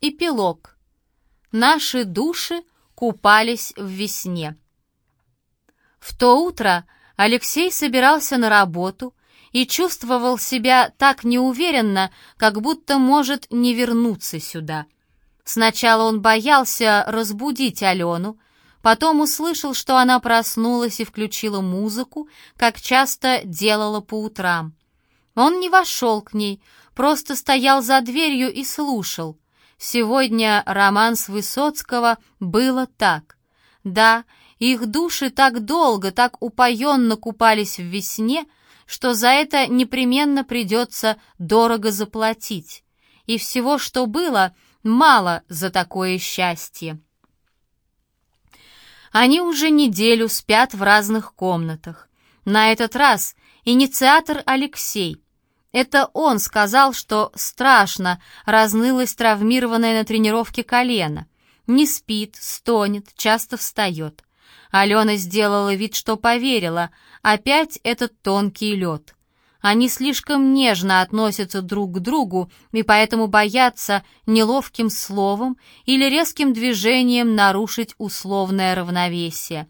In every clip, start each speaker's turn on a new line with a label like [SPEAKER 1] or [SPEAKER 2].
[SPEAKER 1] Эпилог. Наши души купались в весне. В то утро Алексей собирался на работу и чувствовал себя так неуверенно, как будто может не вернуться сюда. Сначала он боялся разбудить Алену, потом услышал, что она проснулась и включила музыку, как часто делала по утрам. Он не вошел к ней, просто стоял за дверью и слушал — Сегодня романс Высоцкого было так. Да, их души так долго, так упоенно купались в весне, что за это непременно придется дорого заплатить. И всего, что было, мало за такое счастье. Они уже неделю спят в разных комнатах. На этот раз инициатор Алексей — это он сказал, что страшно разнылось травмированное на тренировке колено. Не спит, стонет, часто встает. Алена сделала вид, что поверила. Опять этот тонкий лед. Они слишком нежно относятся друг к другу и поэтому боятся неловким словом или резким движением нарушить условное равновесие.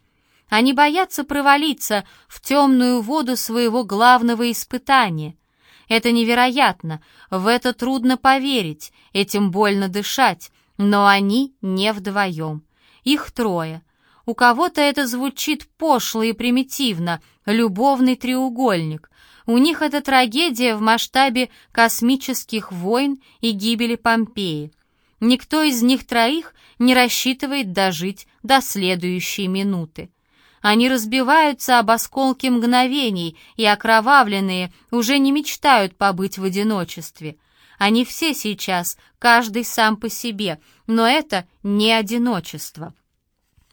[SPEAKER 1] Они боятся провалиться в темную воду своего главного испытания — это невероятно, в это трудно поверить, этим больно дышать, но они не вдвоем. Их трое. У кого-то это звучит пошло и примитивно, любовный треугольник. У них это трагедия в масштабе космических войн и гибели Помпеи. Никто из них троих не рассчитывает дожить до следующей минуты. Они разбиваются об осколки мгновений, и окровавленные уже не мечтают побыть в одиночестве. Они все сейчас, каждый сам по себе, но это не одиночество.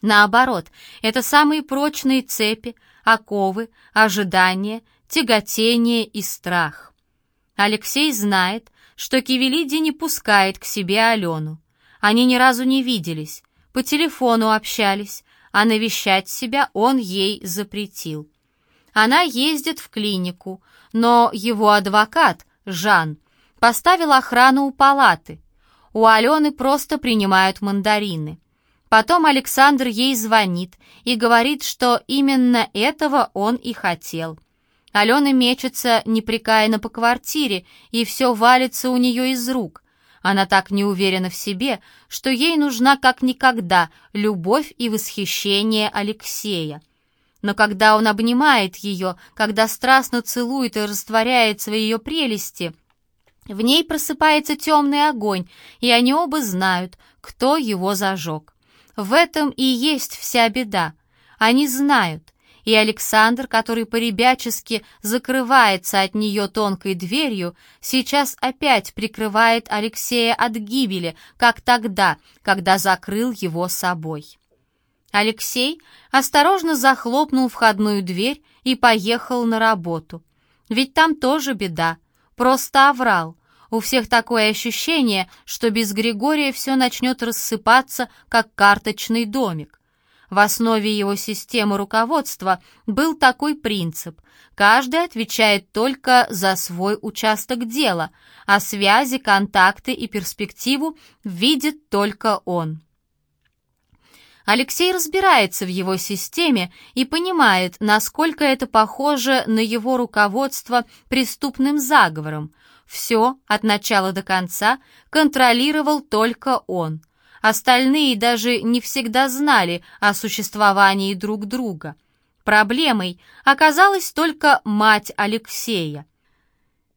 [SPEAKER 1] Наоборот, это самые прочные цепи, оковы, ожидания, тяготение и страх. Алексей знает, что Кивелиди не пускает к себе Алену. Они ни разу не виделись, по телефону общались, а навещать себя он ей запретил. Она ездит в клинику, но его адвокат, Жан, поставил охрану у палаты. У Алены просто принимают мандарины. Потом Александр ей звонит и говорит, что именно этого он и хотел. Алена мечется непрекаянно по квартире, и все валится у нее из рук. Она так не уверена в себе, что ей нужна как никогда любовь и восхищение Алексея. Но когда он обнимает ее, когда страстно целует и растворяется в ее прелести, в ней просыпается темный огонь, и они оба знают, кто его зажег. В этом и есть вся беда. Они знают, и Александр, который по-ребячески закрывается от нее тонкой дверью, сейчас опять прикрывает Алексея от гибели, как тогда, когда закрыл его собой. Алексей осторожно захлопнул входную дверь и поехал на работу. Ведь там тоже беда, просто оврал. У всех такое ощущение, что без Григория все начнет рассыпаться, как карточный домик. В основе его системы руководства был такой принцип. Каждый отвечает только за свой участок дела, а связи, контакты и перспективу видит только он. Алексей разбирается в его системе и понимает, насколько это похоже на его руководство преступным заговором. Все, от начала до конца, контролировал только он – Остальные даже не всегда знали о существовании друг друга. Проблемой оказалась только мать Алексея.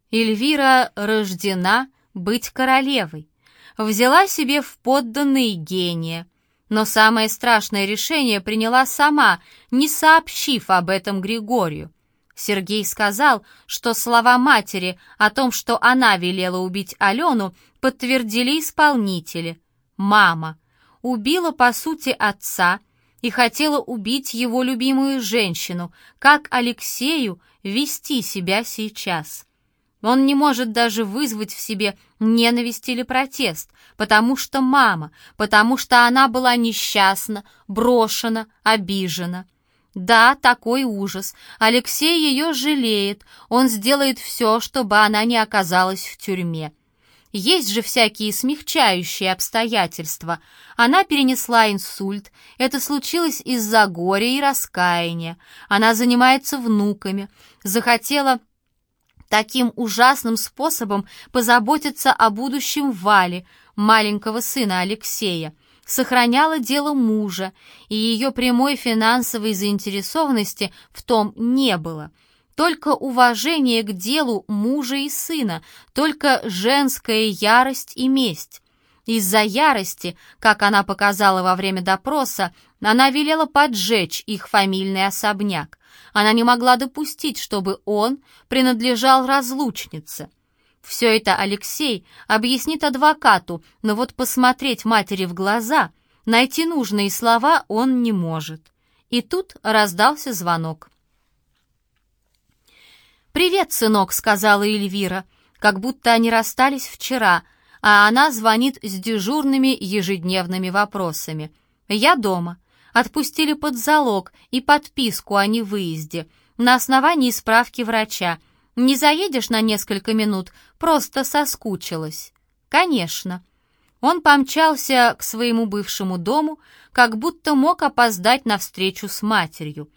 [SPEAKER 1] Эльвира рождена быть королевой, взяла себе в подданные гения, но самое страшное решение приняла сама, не сообщив об этом Григорию. Сергей сказал, что слова матери о том, что она велела убить Алену, подтвердили исполнители – мама, убила, по сути, отца и хотела убить его любимую женщину, как Алексею вести себя сейчас. Он не может даже вызвать в себе ненависть или протест, потому что мама, потому что она была несчастна, брошена, обижена. Да, такой ужас. Алексей ее жалеет, он сделает все, чтобы она не оказалась в тюрьме. Есть же всякие смягчающие обстоятельства. Она перенесла инсульт. Это случилось из-за горя и раскаяния. Она занимается внуками. Захотела таким ужасным способом позаботиться о будущем Вале, маленького сына Алексея. Сохраняла дело мужа, и ее прямой финансовой заинтересованности в том не было – только уважение к делу мужа и сына, только женская ярость и месть. Из-за ярости, как она показала во время допроса, она велела поджечь их фамильный особняк. Она не могла допустить, чтобы он принадлежал разлучнице. Все это Алексей объяснит адвокату, но вот посмотреть матери в глаза, найти нужные слова он не может. И тут раздался звонок. «Привет, сынок», — сказала Эльвира, как будто они расстались вчера, а она звонит с дежурными ежедневными вопросами. «Я дома. Отпустили под залог и подписку о невыезде на основании справки врача. Не заедешь на несколько минут, просто соскучилась». «Конечно». Он помчался к своему бывшему дому, как будто мог опоздать на встречу с матерью.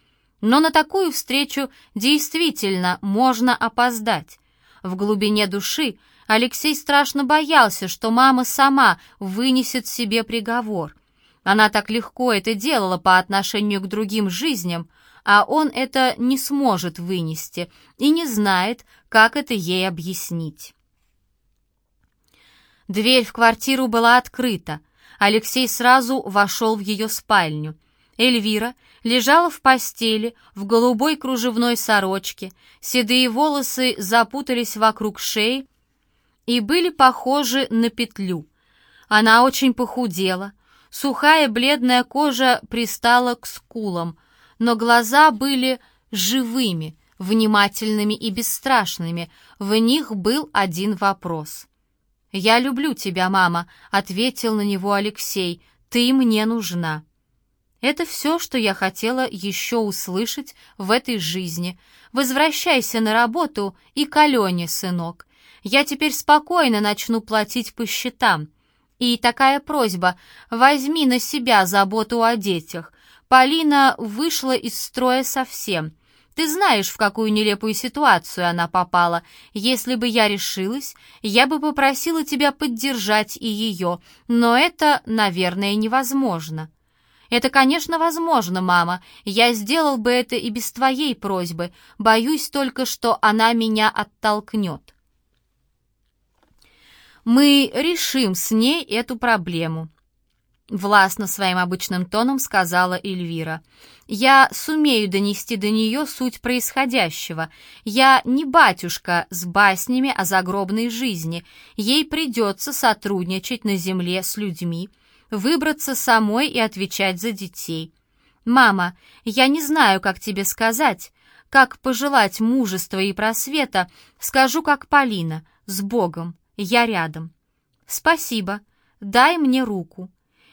[SPEAKER 1] Но на такую встречу действительно можно опоздать. В глубине души Алексей страшно боялся, что мама сама вынесет себе приговор. Она так легко это делала по отношению к другим жизням, а он это не сможет вынести и не знает, как это ей объяснить. Дверь в квартиру была открыта. Алексей сразу вошел в ее спальню. Эльвира лежала в постели в голубой кружевной сорочке, седые волосы запутались вокруг шеи и были похожи на петлю. Она очень похудела, сухая бледная кожа пристала к скулам, но глаза были живыми, внимательными и бесстрашными, в них был один вопрос. «Я люблю тебя, мама», — ответил на него Алексей, — «ты мне нужна». Это все, что я хотела еще услышать в этой жизни. Возвращайся на работу и к Алене, сынок. Я теперь спокойно начну платить по счетам. И такая просьба — возьми на себя заботу о детях. Полина вышла из строя совсем. Ты знаешь, в какую нелепую ситуацию она попала. Если бы я решилась, я бы попросила тебя поддержать и ее, но это, наверное, невозможно. «Это, конечно, возможно, мама. Я сделал бы это и без твоей просьбы. Боюсь только, что она меня оттолкнет». «Мы решим с ней эту проблему», — властно своим обычным тоном сказала Эльвира. «Я сумею донести до нее суть происходящего. Я не батюшка с баснями о загробной жизни. Ей придется сотрудничать на земле с людьми» выбраться самой и отвечать за детей. «Мама, я не знаю, как тебе сказать, как пожелать мужества и просвета, скажу, как Полина, с Богом, я рядом». «Спасибо, дай мне руку».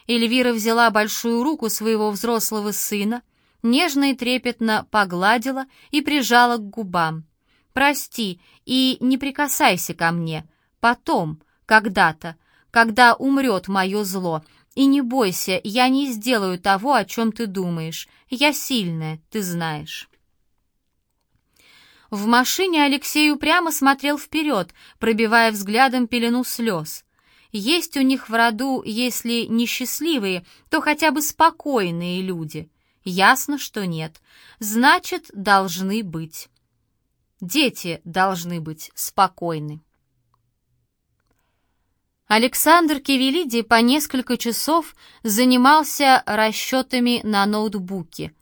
[SPEAKER 1] Эльвира взяла большую руку своего взрослого сына, нежно и трепетно погладила и прижала к губам. «Прости и не прикасайся ко мне. Потом, когда-то, когда умрет мое зло, и не бойся, я не сделаю того, о чем ты думаешь. Я сильная, ты знаешь». В машине Алексей упрямо смотрел вперед, пробивая взглядом пелену слез. Есть у них в роду, если не счастливые, то хотя бы спокойные люди. Ясно, что нет. Значит, должны быть. Дети должны быть спокойны. Александр Кивелиди по несколько часов занимался расчетами на ноутбуке.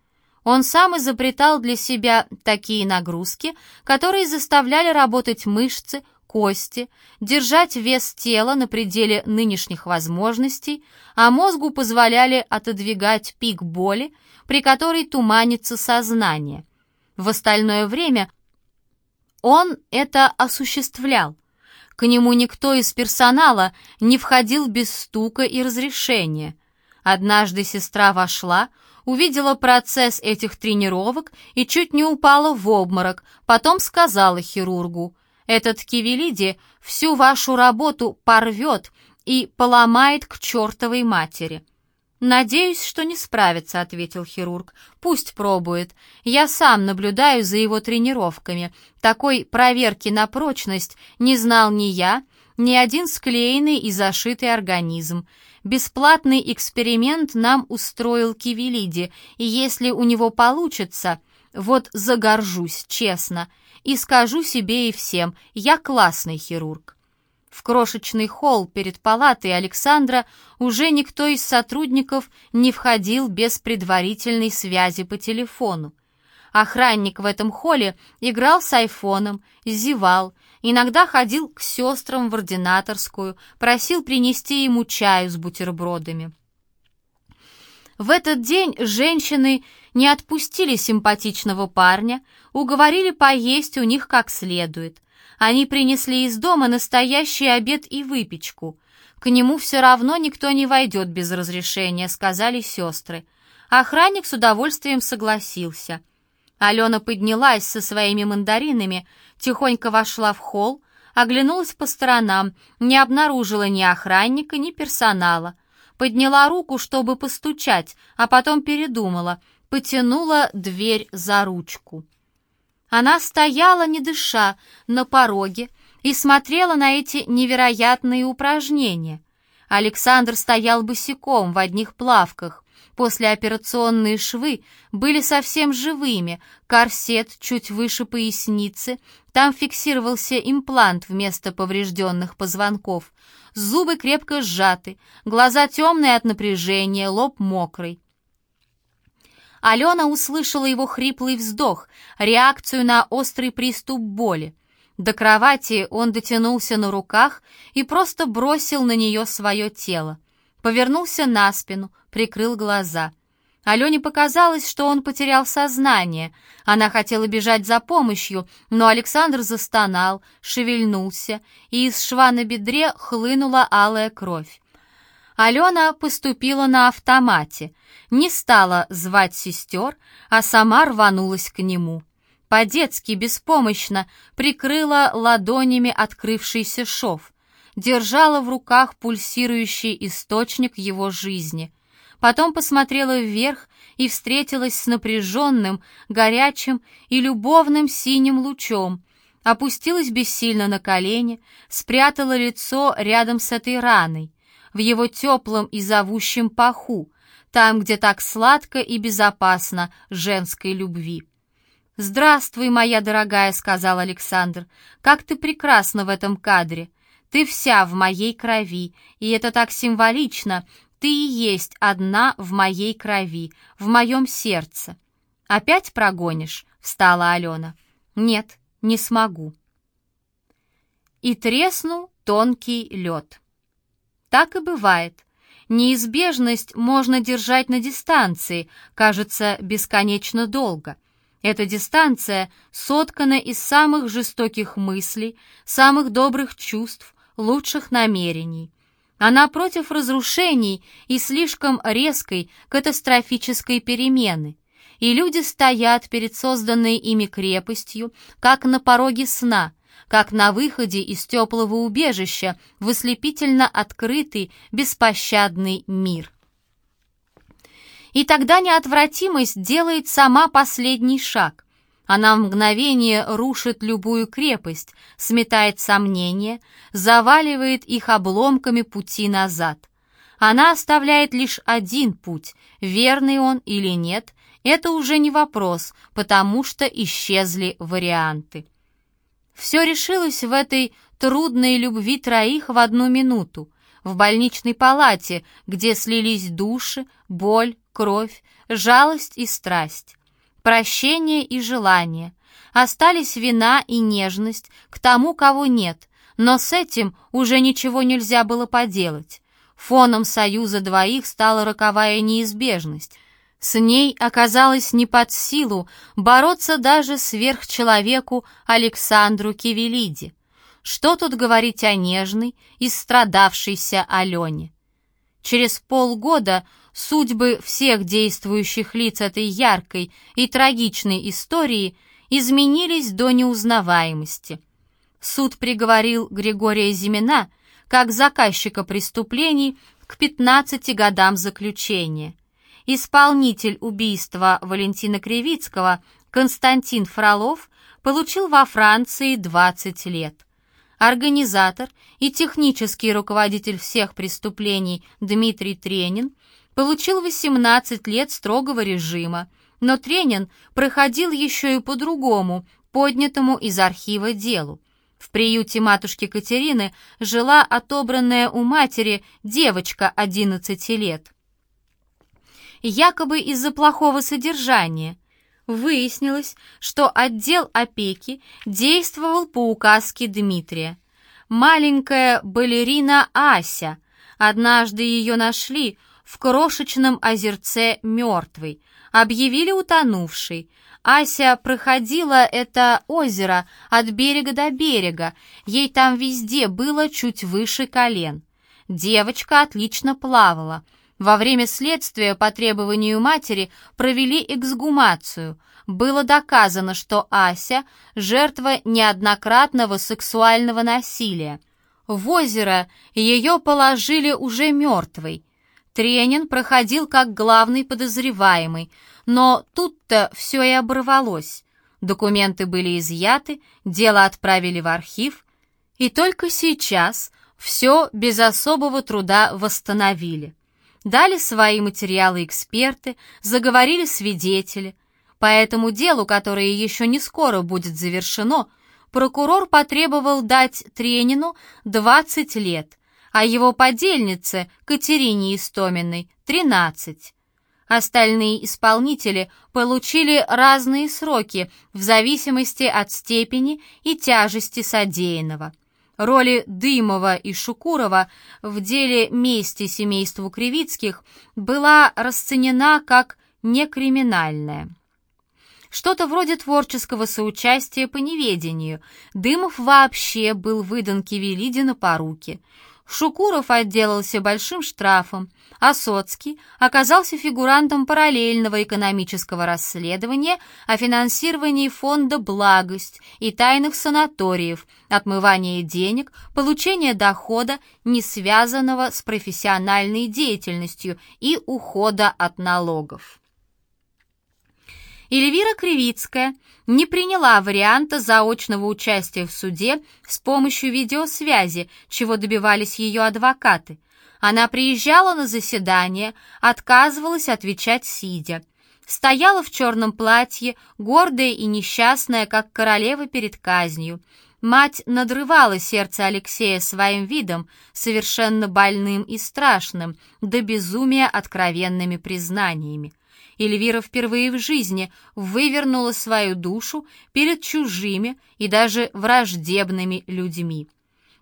[SPEAKER 1] Он сам изобретал для себя такие нагрузки, которые заставляли работать мышцы, кости, держать вес тела на пределе нынешних возможностей, а мозгу позволяли отодвигать пик боли, при которой туманится сознание. В остальное время он это осуществлял – к нему никто из персонала не входил без стука и разрешения. Однажды сестра вошла, увидела процесс этих тренировок и чуть не упала в обморок, потом сказала хирургу, Этот Кивелиди всю вашу работу порвет и поломает к чертовой матери». «Надеюсь, что не справится», — ответил хирург. «Пусть пробует. Я сам наблюдаю за его тренировками. Такой проверки на прочность не знал ни я, ни один склеенный и зашитый организм. Бесплатный эксперимент нам устроил Кивелиди, и если у него получится, вот загоржусь, честно, и скажу себе и всем, я классный хирург». В крошечный холл перед палатой Александра уже никто из сотрудников не входил без предварительной связи по телефону. Охранник в этом холле играл с айфоном, зевал, иногда ходил к сестрам в ординаторскую, просил принести ему чаю с бутербродами. В этот день женщины не отпустили симпатичного парня, уговорили поесть у них как следует. Они принесли из дома настоящий обед и выпечку. К нему все равно никто не войдет без разрешения, сказали сестры. Охранник с удовольствием согласился. Алена поднялась со своими мандаринами, тихонько вошла в холл, оглянулась по сторонам, не обнаружила ни охранника, ни персонала. Подняла руку, чтобы постучать, а потом передумала, потянула дверь за ручку. Она стояла, не дыша, на пороге и смотрела на эти невероятные упражнения. Александр стоял босиком в одних плавках. Послеоперационные швы были совсем живыми, корсет чуть выше поясницы, там фиксировался имплант вместо поврежденных позвонков. Зубы крепко сжаты, глаза темные от напряжения, лоб мокрый. Алена услышала его хриплый вздох, реакцию на острый приступ боли. До кровати он дотянулся на руках и просто бросил на нее свое тело. Повернулся на спину, прикрыл глаза. Алене показалось, что он потерял сознание. Она хотела бежать за помощью, но Александр застонал, шевельнулся, и из шва на бедре хлынула алая кровь. Алена поступила на автомате, не стала звать сестер, а сама рванулась к нему. По-детски беспомощно прикрыла ладонями открывшийся шов, держала в руках пульсирующий источник его жизни. Потом посмотрела вверх и встретилась с напряженным, горячим и любовным синим лучом, опустилась бессильно на колени, спрятала лицо рядом с этой раной в его теплом и зовущем паху, там, где так сладко и безопасно женской любви. «Здравствуй, моя дорогая», — сказал Александр, — «как ты прекрасна в этом кадре. Ты вся в моей крови, и это так символично. Ты и есть одна в моей крови, в моем сердце». «Опять прогонишь?» — встала Алена. «Нет, не смогу». И треснул тонкий лед. Так и бывает. Неизбежность можно держать на дистанции, кажется, бесконечно долго. Эта дистанция соткана из самых жестоких мыслей, самых добрых чувств, лучших намерений. Она против разрушений и слишком резкой катастрофической перемены. И люди стоят перед созданной ими крепостью, как на пороге сна, как на выходе из теплого убежища в ослепительно открытый, беспощадный мир. И тогда неотвратимость делает сама последний шаг. Она в мгновение рушит любую крепость, сметает сомнения, заваливает их обломками пути назад. Она оставляет лишь один путь, верный он или нет, это уже не вопрос, потому что исчезли варианты. Все решилось в этой трудной любви троих в одну минуту, в больничной палате, где слились души, боль, кровь, жалость и страсть, прощение и желание. Остались вина и нежность к тому, кого нет, но с этим уже ничего нельзя было поделать. Фоном союза двоих стала роковая неизбежность. С ней оказалось не под силу бороться даже сверхчеловеку Александру Кивелиди. Что тут говорить о нежной и страдавшейся Алене? Через полгода судьбы всех действующих лиц этой яркой и трагичной истории изменились до неузнаваемости. суд приговорил Григория Зимина как заказчика преступлений к 15 годам заключения. Исполнитель убийства Валентина Кривицкого Константин Фролов получил во Франции 20 лет. Организатор и технический руководитель всех преступлений Дмитрий Тренин получил 18 лет строгого режима, но Тренин проходил еще и по другому, поднятому из архива делу. В приюте матушки Катерины жила отобранная у матери девочка 11 лет. Якобы из-за плохого содержания. Выяснилось, что отдел опеки действовал по указке Дмитрия. Маленькая балерина Ася. Однажды ее нашли в крошечном озерце мертвой, объявили утонувшей, Ася проходила это озеро от берега до берега, ей там везде было чуть выше колен. Девочка отлично плавала. Во время следствия по требованию матери провели эксгумацию. Было доказано, что Ася – жертва неоднократного сексуального насилия. В озеро ее положили уже мертвой. Тренин проходил как главный подозреваемый – но тут-то все и оборвалось. Документы были изъяты, дело отправили в архив, и только сейчас все без особого труда восстановили. Дали свои материалы эксперты, заговорили свидетели. По этому делу, которое еще не скоро будет завершено, прокурор потребовал дать Тренину 20 лет, а его подельнице Катерине Истоминой — 13. Остальные исполнители получили разные сроки в зависимости от степени и тяжести содеянного. Роли Дымова и Шукурова в деле мести семейству Кривицких была расценена как некриминальная. Что-то вроде творческого соучастия по неведению. Дымов вообще был выдан Кивелидину по руке. Шукуров отделался большим штрафом, а Соцкий оказался фигурантом параллельного экономического расследования о финансировании фонда «Благость» и тайных санаториев, отмывания денег, получения дохода, не связанного с профессиональной деятельностью и ухода от налогов. Эльвира Кривицкая не приняла варианта заочного участия в суде с помощью видеосвязи, чего добивались ее адвокаты. Она приезжала на заседание, отказывалась отвечать сидя. Стояла в черном платье, гордая и несчастная, как королева перед казнью. Мать надрывала сердце Алексея своим видом, совершенно больным и страшным, до безумия откровенными признаниями. Эльвира впервые в жизни вывернула свою душу перед чужими и даже враждебными людьми.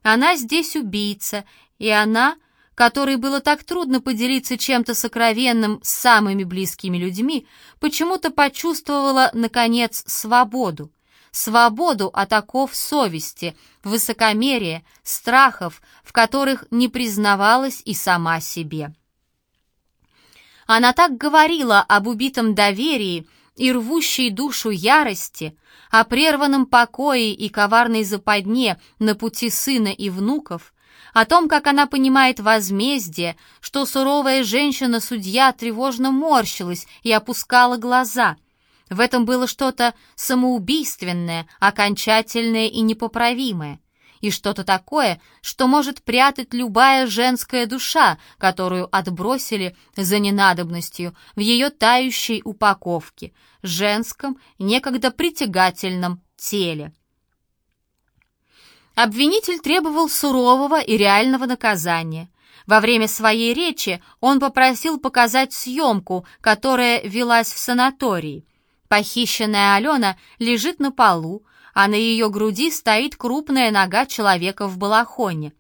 [SPEAKER 1] Она здесь убийца, и она, которой было так трудно поделиться чем-то сокровенным с самыми близкими людьми, почему-то почувствовала, наконец, свободу. Свободу от оков совести, высокомерия, страхов, в которых не признавалась и сама себе. Она так говорила об убитом доверии и рвущей душу ярости, о прерванном покое и коварной западне на пути сына и внуков, о том, как она понимает возмездие, что суровая женщина-судья тревожно морщилась и опускала глаза. В этом было что-то самоубийственное, окончательное и непоправимое и что-то такое, что может прятать любая женская душа, которую отбросили за ненадобностью в ее тающей упаковке, женском, некогда притягательном теле. Обвинитель требовал сурового и реального наказания. Во время своей речи он попросил показать съемку, которая велась в санатории. Похищенная Алена лежит на полу, а на ее груди стоит крупная нога человека в балахоне.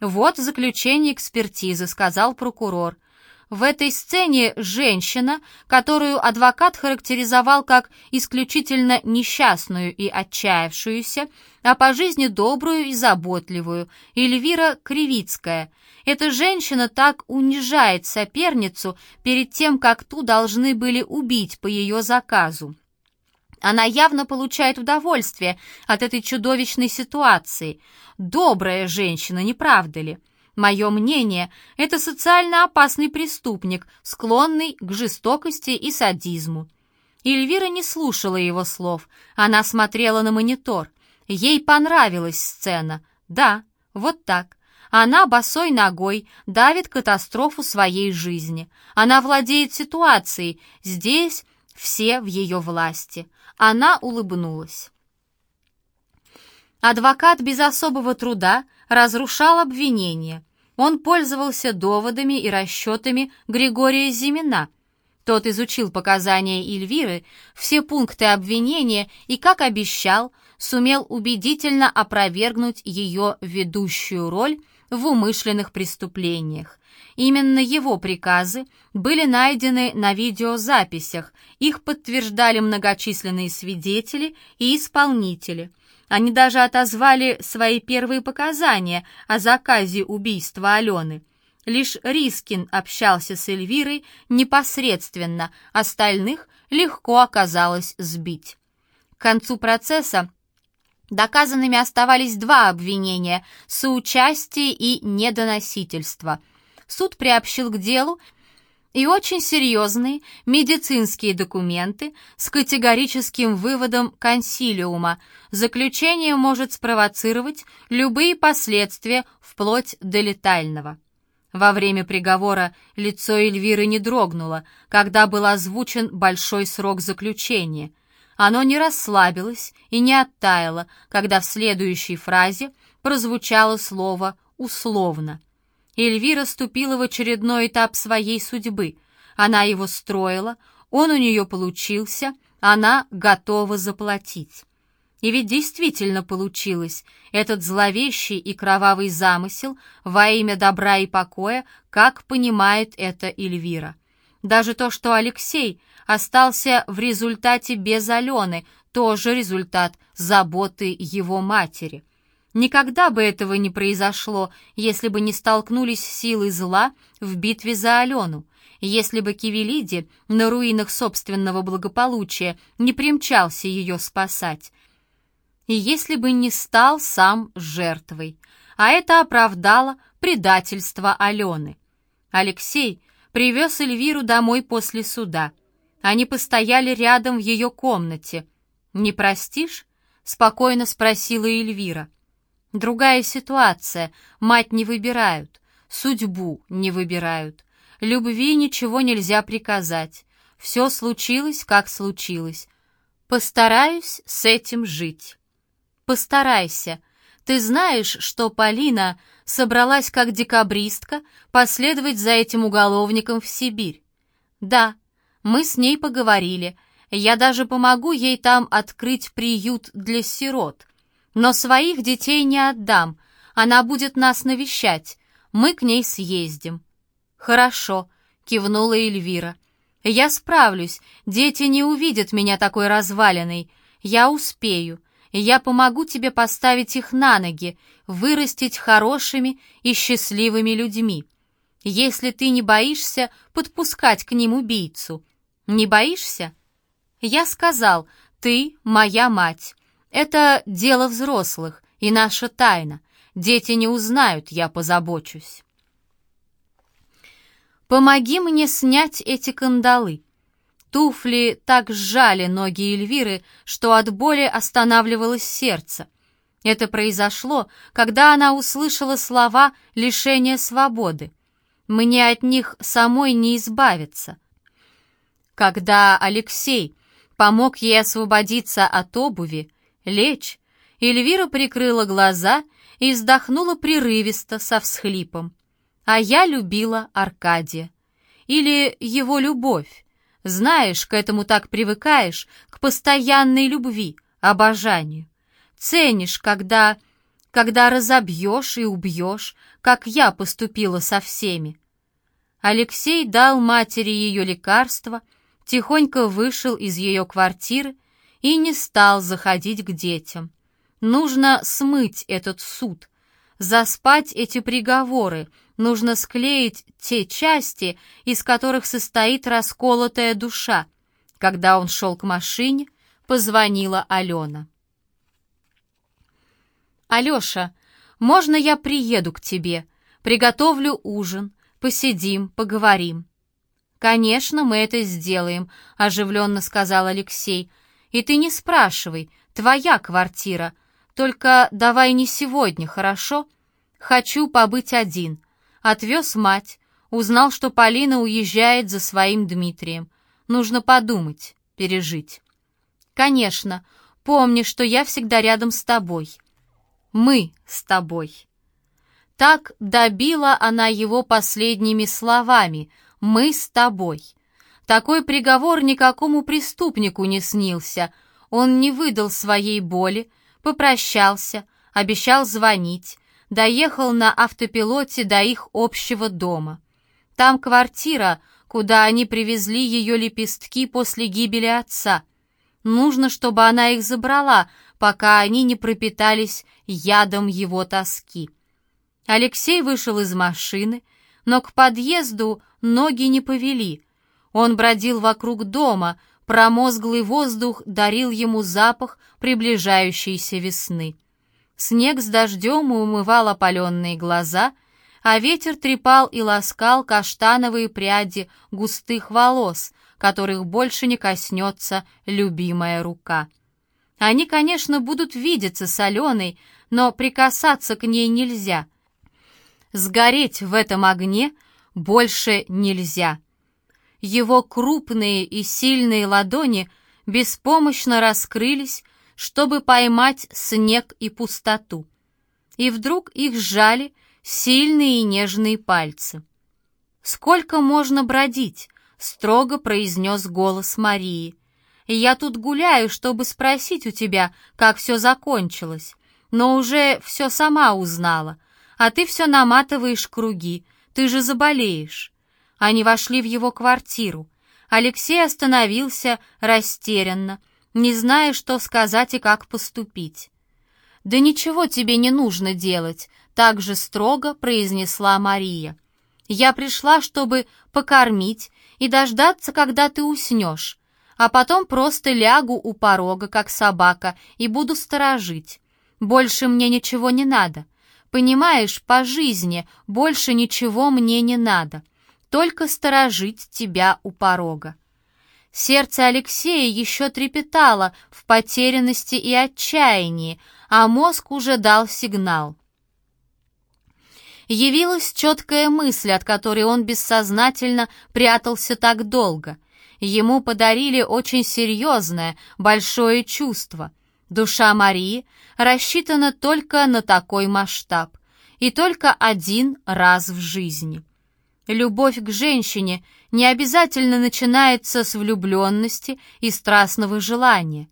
[SPEAKER 1] «Вот заключение экспертизы», — сказал прокурор. В этой сцене женщина, которую адвокат характеризовал как исключительно несчастную и отчаявшуюся, а по жизни добрую и заботливую, Эльвира Кривицкая. Эта женщина так унижает соперницу перед тем, как ту должны были убить по ее заказу. Она явно получает удовольствие от этой чудовищной ситуации. Добрая женщина, не правда ли? Мое мнение, это социально опасный преступник, склонный к жестокости и садизму. Эльвира не слушала его слов. Она смотрела на монитор. Ей понравилась сцена. Да, вот так. Она босой ногой давит катастрофу своей жизни. Она владеет ситуацией. Здесь все в ее власти. Она улыбнулась. Адвокат без особого труда разрушал обвинение. Он пользовался доводами и расчетами Григория Зимина. Тот изучил показания Эльвиры, все пункты обвинения и, как обещал, сумел убедительно опровергнуть ее ведущую роль в умышленных преступлениях. Именно его приказы были найдены на видеозаписях, их подтверждали многочисленные свидетели и исполнители. Они даже отозвали свои первые показания о заказе убийства Алены. Лишь Рискин общался с Эльвирой непосредственно, остальных легко оказалось сбить. К концу процесса доказанными оставались два обвинения – соучастие и недоносительство – суд приобщил к делу и очень серьезные медицинские документы с категорическим выводом консилиума. Заключение может спровоцировать любые последствия вплоть до летального. Во время приговора лицо Эльвиры не дрогнуло, когда был озвучен большой срок заключения. Оно не расслабилось и не оттаяло, когда в следующей фразе прозвучало слово «условно». Эльвира ступила в очередной этап своей судьбы. Она его строила, он у нее получился, она готова заплатить. И ведь действительно получилось. Этот зловещий и кровавый замысел во имя добра и покоя, как понимает это Эльвира. Даже то, что Алексей остался в результате без Алены, тоже результат заботы его матери. Никогда бы этого не произошло, если бы не столкнулись силы зла в битве за Алену, если бы Кивелиди на руинах собственного благополучия не примчался ее спасать, и если бы не стал сам жертвой. А это оправдало предательство Алены. Алексей привез Эльвиру домой после суда. Они постояли рядом в ее комнате. «Не простишь?» — спокойно спросила Эльвира. — Другая ситуация. Мать не выбирают, судьбу не выбирают. Любви ничего нельзя приказать. Все случилось, как случилось. Постараюсь с этим жить. Постарайся. Ты знаешь, что Полина собралась как декабристка последовать за этим уголовником в Сибирь? Да, мы с ней поговорили. Я даже помогу ей там открыть приют для сирот. Но своих детей не отдам. Она будет нас навещать. Мы к ней съездим». «Хорошо», — кивнула Эльвира. «Я справлюсь. Дети не увидят меня такой разваленной. Я успею. Я помогу тебе поставить их на ноги, вырастить хорошими и счастливыми людьми. Если ты не боишься подпускать к ним убийцу. Не боишься?» Я сказал, «Ты моя мать. Это дело взрослых и наша тайна. Дети не узнают, я позабочусь. Помоги мне снять эти кандалы. Туфли так сжали ноги Эльвиры, что от боли останавливалось сердце. Это произошло, когда она услышала слова лишения свободы. Мне от них самой не избавиться. Когда Алексей помог ей освободиться от обуви, лечь, Эльвира прикрыла глаза и вздохнула прерывисто со всхлипом. А я любила Аркадия. Или его любовь. Знаешь, к этому так привыкаешь, к постоянной любви, обожанию. Ценишь, когда... когда разобьешь и убьешь, как я поступила со всеми. Алексей дал матери ее лекарство, тихонько вышел из ее квартиры и не стал заходить к детям. Нужно смыть этот суд, заспать эти приговоры, нужно склеить те части, из которых состоит расколотая душа. Когда он шел к машине, позвонила Алена. «Алеша, можно я приеду к тебе? Приготовлю ужин, посидим, поговорим». «Конечно, мы это сделаем», — оживленно сказал Алексей. «И ты не спрашивай, твоя квартира. Только давай не сегодня, хорошо? Хочу побыть один». Отвез мать, узнал, что Полина уезжает за своим Дмитрием. Нужно подумать, пережить. «Конечно, помни, что я всегда рядом с тобой. Мы с тобой». Так добила она его последними словами «Мы с тобой». Такой приговор никакому преступнику не снился. Он не выдал своей боли, попрощался, обещал звонить, доехал на автопилоте до их общего дома. Там квартира, куда они привезли ее лепестки после гибели отца. Нужно, чтобы она их забрала, пока они не пропитались ядом его тоски. Алексей вышел из машины, но к подъезду ноги не повели. Он бродил вокруг дома, промозглый воздух дарил ему запах приближающейся весны. Снег с дождем умывал опаленные глаза, а ветер трепал и ласкал каштановые пряди густых волос, которых больше не коснется любимая рука. Они, конечно, будут видеться с Аленой, но прикасаться к ней нельзя. Сгореть в этом огне больше нельзя. Его крупные и сильные ладони беспомощно раскрылись, чтобы поймать снег и пустоту. И вдруг их сжали сильные и нежные пальцы. «Сколько можно бродить?» — строго произнес голос Марии. «Я тут гуляю, чтобы спросить у тебя, как все закончилось, но уже все сама узнала, а ты все наматываешь круги, ты же заболеешь». Они вошли в его квартиру. Алексей остановился растерянно, не зная, что сказать и как поступить. «Да ничего тебе не нужно делать», — так же строго произнесла Мария. «Я пришла, чтобы покормить и дождаться, когда ты уснешь, а потом просто лягу у порога, как собака, и буду сторожить. Больше мне ничего не надо. Понимаешь, по жизни больше ничего мне не надо. Только сторожить тебя у порога. Сердце Алексея еще трепетало в потерянности и отчаянии, а мозг уже дал сигнал. Явилась четкая мысль, от которой он бессознательно прятался так долго. Ему подарили очень серьезное, большое чувство. Душа Марии рассчитана только на такой масштаб и только один раз в жизни. Любовь к женщине не обязательно начинается с влюбленности и страстного желания.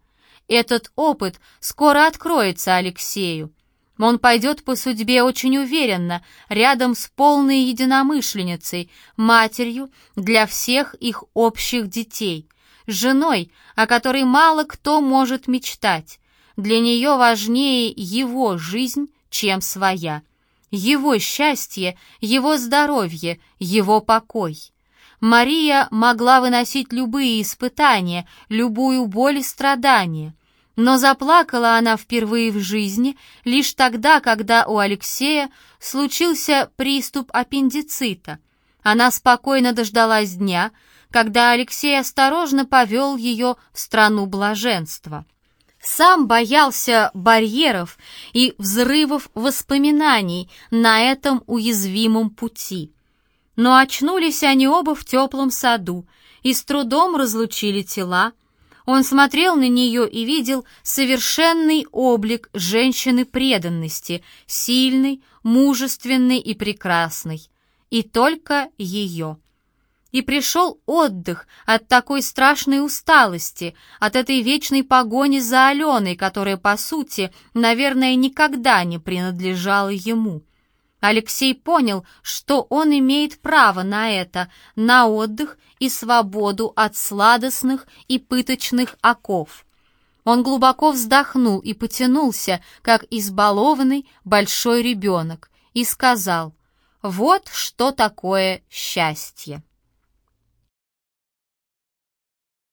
[SPEAKER 1] Этот опыт скоро откроется Алексею. Он пойдет по судьбе очень уверенно, рядом с полной единомышленницей, матерью для всех их общих детей, женой, о которой мало кто может мечтать. Для нее важнее его жизнь, чем своя его счастье, его здоровье, его покой. Мария могла выносить любые испытания, любую боль и страдания. Но заплакала она впервые в жизни лишь тогда, когда у Алексея случился приступ аппендицита. Она спокойно дождалась дня, когда Алексей осторожно повел ее в страну блаженства. Сам боялся барьеров и взрывов воспоминаний на этом уязвимом пути. Но очнулись они оба в теплом саду и с трудом разлучили тела. Он смотрел на нее и видел совершенный облик женщины преданности, сильной, мужественной и прекрасной. И только ее и пришел отдых от такой страшной усталости, от этой вечной погони за Аленой, которая, по сути, наверное, никогда не принадлежала ему. Алексей понял, что он имеет право на это, на отдых и свободу от сладостных и пыточных оков. Он глубоко вздохнул и потянулся, как избалованный большой ребенок, и сказал, «Вот что такое счастье».